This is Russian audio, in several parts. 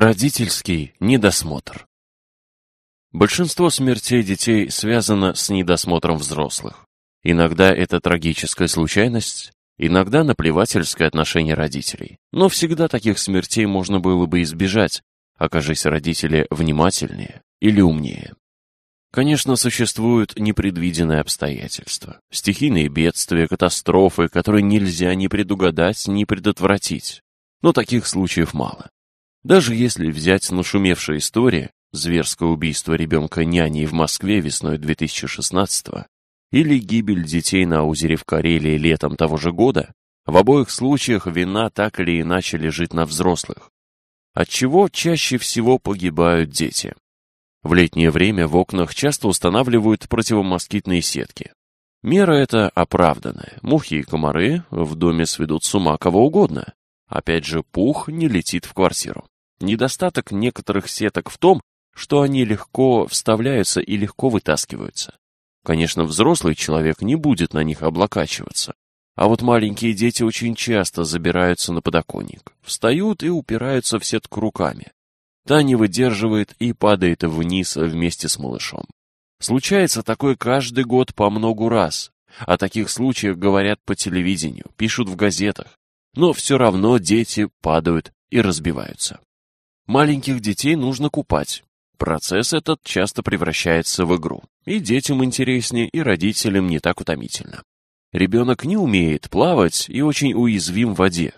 Родительский недосмотр. Большинство смертей детей связано с недосмотром взрослых. Иногда это трагическая случайность, иногда наплевательское отношение родителей. Но всегда таких смертей можно было бы избежать, окажись родители внимательнее или умнее. Конечно, существуют непредвиденные обстоятельства. Стихийные бедствия, катастрофы, которые нельзя ни предугадать, ни предотвратить. Но таких случаев мало. Даже если взять нашумевшая история зверское убийство ребенка няней в Москве весной 2016 или гибель детей на озере в Карелии летом того же года, в обоих случаях вина так или иначе лежит на взрослых. Отчего чаще всего погибают дети? В летнее время в окнах часто устанавливают противомоскитные сетки. Мера эта оправданная. Мухи и комары в доме сведут с ума кого угодно. Опять же, пух не летит в квартиру. Недостаток некоторых сеток в том, что они легко вставляются и легко вытаскиваются. Конечно, взрослый человек не будет на них облокачиваться, а вот маленькие дети очень часто забираются на подоконник, встают и упираются в сетку руками. Та не выдерживает и падает вниз вместе с малышом. Случается такое каждый год по многу раз. О таких случаях говорят по телевидению, пишут в газетах. Но все равно дети падают и разбиваются. Маленьких детей нужно купать. Процесс этот часто превращается в игру. И детям интереснее, и родителям не так утомительно. Ребенок не умеет плавать и очень уязвим в воде.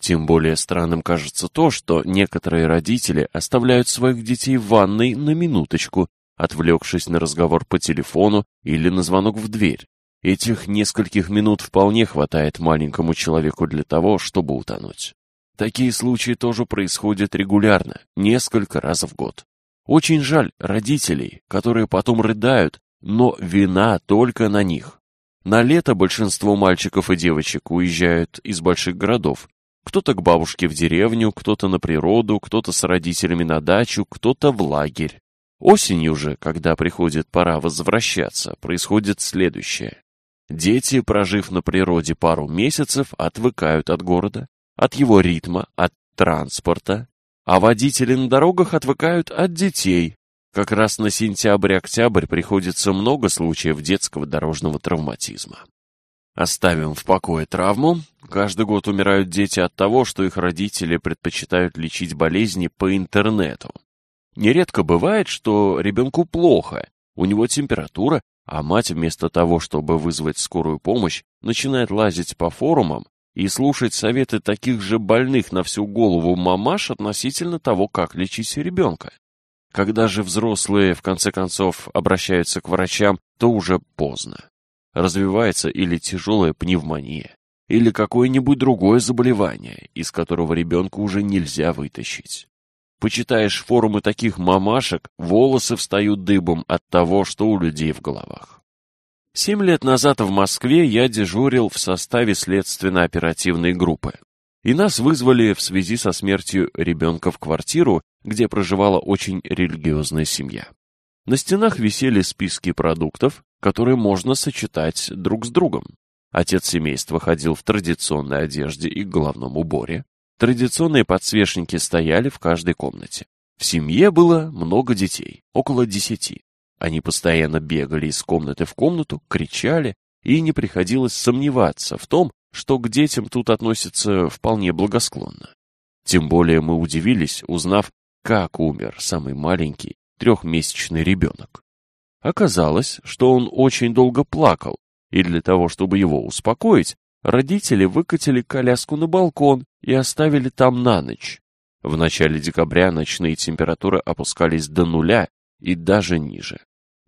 Тем более странным кажется то, что некоторые родители оставляют своих детей в ванной на минуточку, отвлекшись на разговор по телефону или на звонок в дверь. Этих нескольких минут вполне хватает маленькому человеку для того, чтобы утонуть. Такие случаи тоже происходят регулярно, несколько раз в год. Очень жаль родителей, которые потом рыдают, но вина только на них. На лето большинство мальчиков и девочек уезжают из больших городов. Кто-то к бабушке в деревню, кто-то на природу, кто-то с родителями на дачу, кто-то в лагерь. Осенью же, когда приходит пора возвращаться, происходит следующее. Дети, прожив на природе пару месяцев, отвыкают от города, от его ритма, от транспорта, а водители на дорогах отвыкают от детей. Как раз на сентябрь-октябрь приходится много случаев детского дорожного травматизма. Оставим в покое травму. Каждый год умирают дети от того, что их родители предпочитают лечить болезни по интернету. Нередко бывает, что ребенку плохо, у него температура, а мать вместо того, чтобы вызвать скорую помощь, начинает лазить по форумам и слушать советы таких же больных на всю голову мамаш относительно того, как лечить ребенка. Когда же взрослые, в конце концов, обращаются к врачам, то уже поздно. Развивается или тяжелая пневмония, или какое-нибудь другое заболевание, из которого ребенка уже нельзя вытащить. Почитаешь форумы таких мамашек, волосы встают дыбом от того, что у людей в головах. Семь лет назад в Москве я дежурил в составе следственно-оперативной группы. И нас вызвали в связи со смертью ребенка в квартиру, где проживала очень религиозная семья. На стенах висели списки продуктов, которые можно сочетать друг с другом. Отец семейства ходил в традиционной одежде и головном уборе. Традиционные подсвечники стояли в каждой комнате. В семье было много детей, около десяти. Они постоянно бегали из комнаты в комнату, кричали, и не приходилось сомневаться в том, что к детям тут относятся вполне благосклонно. Тем более мы удивились, узнав, как умер самый маленький трехмесячный ребенок. Оказалось, что он очень долго плакал, и для того, чтобы его успокоить, родители выкатили коляску на балкон и оставили там на ночь. В начале декабря ночные температуры опускались до нуля и даже ниже.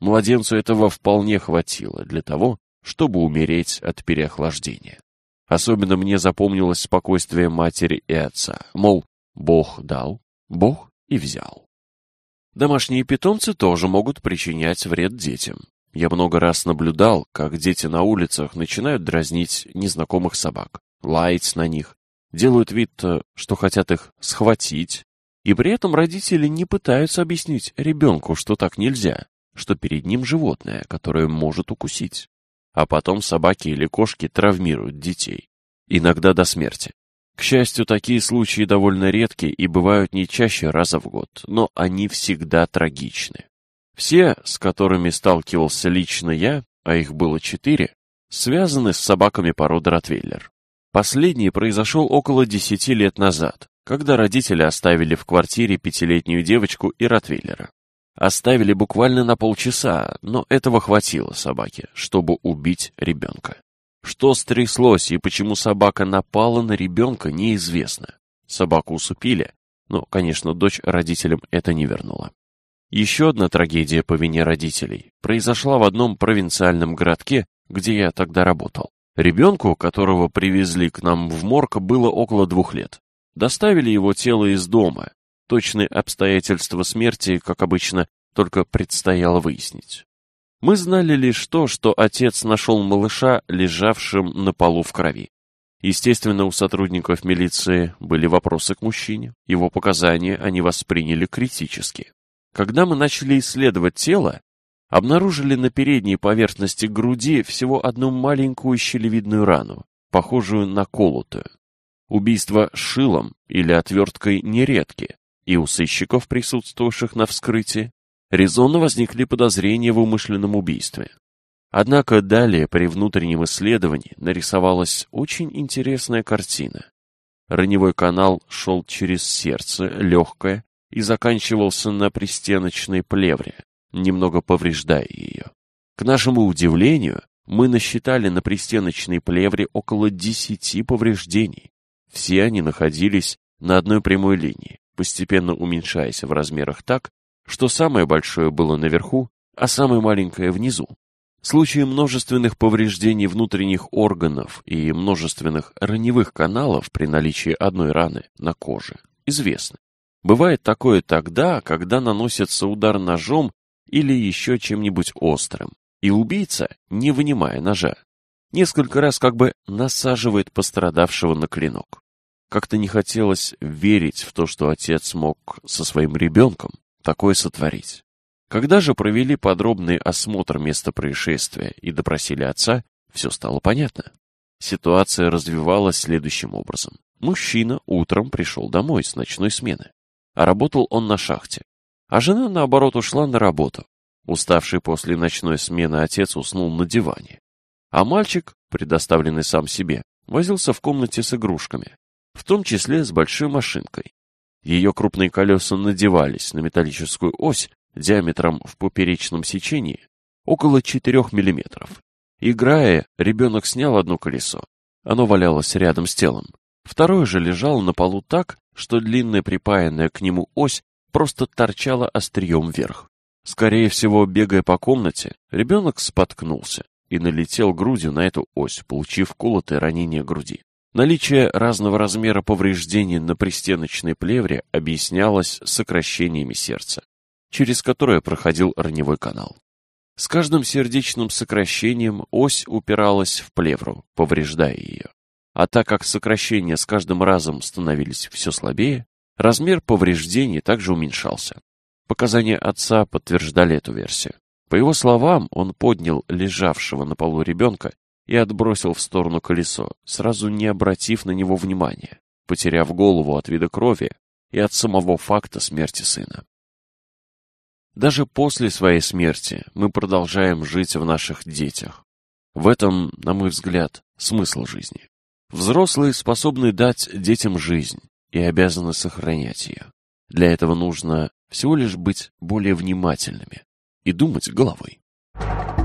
Младенцу этого вполне хватило для того, чтобы умереть от переохлаждения. Особенно мне запомнилось спокойствие матери и отца, мол, Бог дал, Бог и взял. Домашние питомцы тоже могут причинять вред детям. Я много раз наблюдал, как дети на улицах начинают дразнить незнакомых собак, лаять на них, делают вид, э, что хотят их схватить, и при этом родители не пытаются объяснить ребенку, что так нельзя, что перед ним животное, которое может укусить. А потом собаки или кошки травмируют детей. Иногда до смерти. К счастью, такие случаи довольно редки и бывают не чаще раза в год, но они всегда трагичны. Все, с которыми сталкивался лично я, а их было четыре, связаны с собаками породы ротвейлер. Последний произошел около десяти лет назад, когда родители оставили в квартире пятилетнюю девочку и ротвейлера. Оставили буквально на полчаса, но этого хватило собаке, чтобы убить ребенка. Что стряслось и почему собака напала на ребенка, неизвестно. Собаку усыпили, но, конечно, дочь родителям это не вернула. Еще одна трагедия по вине родителей произошла в одном провинциальном городке, где я тогда работал. Ребенку, которого привезли к нам в морг, было около двух лет. Доставили его тело из дома, Точные обстоятельства смерти, как обычно, только предстояло выяснить. Мы знали лишь то, что отец нашел малыша, лежавшим на полу в крови. Естественно, у сотрудников милиции были вопросы к мужчине. Его показания они восприняли критически. Когда мы начали исследовать тело, обнаружили на передней поверхности груди всего одну маленькую щелевидную рану, похожую на колотую. Убийства шилом или отверткой нередки, и у сыщиков, присутствовавших на вскрытии, резонно возникли подозрения в умышленном убийстве. Однако далее при внутреннем исследовании нарисовалась очень интересная картина. Раневой канал шел через сердце, легкое, и заканчивался на пристеночной плевре, немного повреждая ее. К нашему удивлению, мы насчитали на пристеночной плевре около десяти повреждений. Все они находились на одной прямой линии постепенно уменьшаясь в размерах так, что самое большое было наверху, а самое маленькое внизу. Случаи множественных повреждений внутренних органов и множественных раневых каналов при наличии одной раны на коже известны. Бывает такое тогда, когда наносится удар ножом или еще чем-нибудь острым, и убийца, не вынимая ножа, несколько раз как бы насаживает пострадавшего на клинок. Как-то не хотелось верить в то, что отец мог со своим ребенком такое сотворить. Когда же провели подробный осмотр места происшествия и допросили отца, все стало понятно. Ситуация развивалась следующим образом. Мужчина утром пришел домой с ночной смены, а работал он на шахте. А жена, наоборот, ушла на работу. Уставший после ночной смены отец уснул на диване. А мальчик, предоставленный сам себе, возился в комнате с игрушками, в том числе с большой машинкой. Ее крупные колеса надевались на металлическую ось диаметром в поперечном сечении около 4 мм. Играя, ребенок снял одно колесо. Оно валялось рядом с телом. Второе же лежало на полу так, что длинная припаянная к нему ось просто торчала острием вверх. Скорее всего, бегая по комнате, ребенок споткнулся и налетел грудью на эту ось, получив колотое ранение груди. Наличие разного размера повреждений на пристеночной плевре объяснялось сокращениями сердца, через которое проходил раневой канал. С каждым сердечным сокращением ось упиралась в плевру, повреждая ее. А так как сокращения с каждым разом становились все слабее, размер повреждений также уменьшался. Показания отца подтверждали эту версию. По его словам, он поднял лежавшего на полу ребенка и отбросил в сторону колесо, сразу не обратив на него внимания, потеряв голову от вида крови и от самого факта смерти сына. Даже после своей смерти мы продолжаем жить в наших детях. В этом, на мой взгляд, смысл жизни. Взрослые способны дать детям жизнь и обязаны сохранять ее. Для этого нужно всего лишь быть более внимательными и думать головой. Thank you.